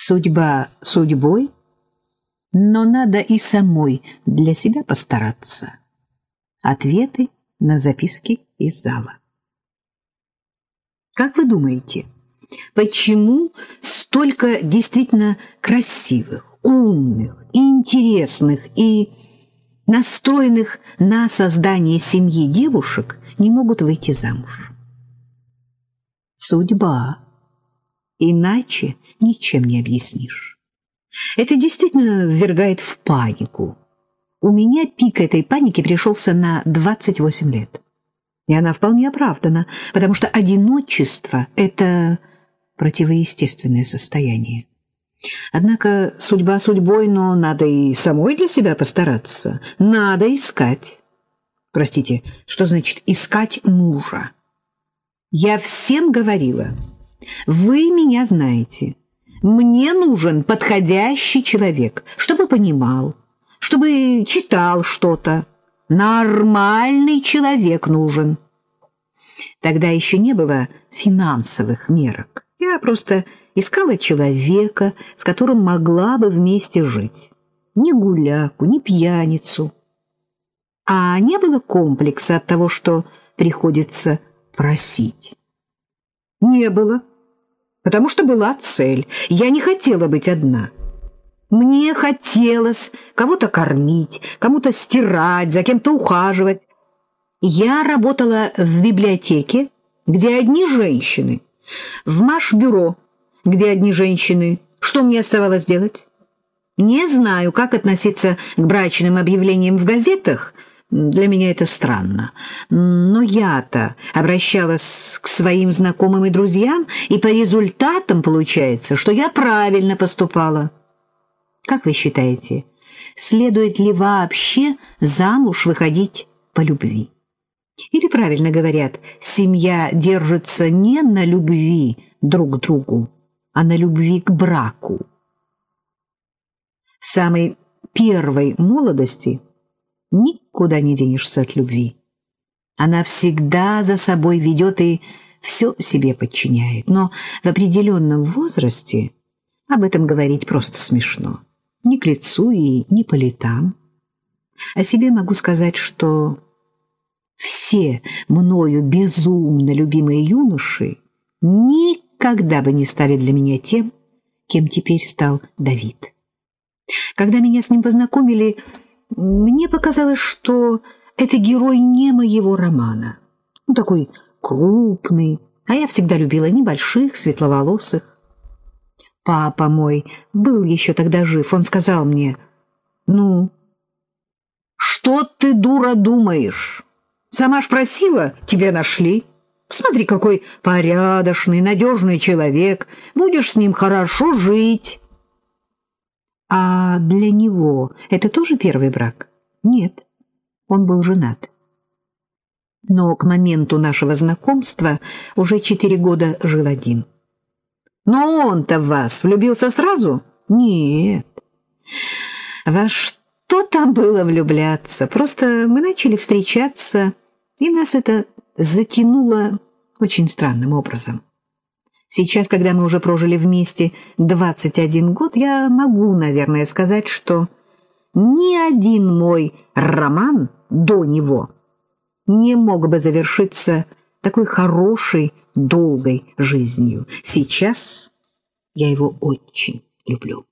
Судьба судьбой, но надо и самой для себя постараться. Ответы на записки из зала. Как вы думаете, почему столько действительно красивых, умных, интересных и настроенных на создание семьи девушек не могут выйти замуж? Судьба. Иначе ничем не объяснишь. Это действительно ввергает в панику. У меня пик этой паники пришелся на 28 лет. И она вполне оправдана, потому что одиночество — это противоестественное состояние. Однако судьба судьбой, но надо и самой для себя постараться. Надо искать. Простите, что значит искать мужа? Я всем говорила, вы меня знаете. Мне нужен подходящий человек, чтобы понимал, чтобы читал что-то. Нормальный человек нужен. Тогда еще не было финансовых мерок. Я просто искала человека, с которым могла бы вместе жить. Ни гуляку, ни пьяницу. А не было комплекса от того, что приходится просить. Не было потому что была цель. Я не хотела быть одна. Мне хотелось кого-то кормить, кому-то стирать, за кем-то ухаживать. Я работала в библиотеке, где одни женщины, в Маш-бюро, где одни женщины. Что мне оставалось делать? Не знаю, как относиться к брачным объявлениям в газетах, для меня это странно. Но я-то обращалась к своим знакомым и друзьям, и по результатам получается, что я правильно поступала. Как вы считаете, следует ли вообще замуж выходить по любви? Или, правильно говорят, семья держится не на любви друг к другу, а на любви к браку? В самой первой молодости – никуда не денешься от любви. Она всегда за собой ведет и все себе подчиняет. Но в определенном возрасте об этом говорить просто смешно. Ни к лицу и ни по летам. О себе могу сказать, что все мною безумно любимые юноши никогда бы не стали для меня тем, кем теперь стал Давид. Когда меня с ним познакомили, мне показалось, что это герой не моего романа. Он такой крупный, а я всегда любила небольших, светловолосых. Папа мой был еще тогда жив. Он сказал мне, «Ну, что ты, дура, думаешь? Сама ж просила, тебя нашли. Смотри, какой порядочный, надежный человек. Будешь с ним хорошо жить». А для него это тоже первый брак? Нет, он был женат. Но к моменту нашего знакомства уже четыре года жил один. Но он-то в вас влюбился сразу? Нет. Во что там было влюбляться? Просто мы начали встречаться, и нас это затянуло очень странным образом. Сейчас, когда мы уже прожили вместе 21 год, я могу, наверное, сказать, что ни один мой роман до него не мог бы завершиться такой хорошей, долгой жизнью. Сейчас я его очень люблю.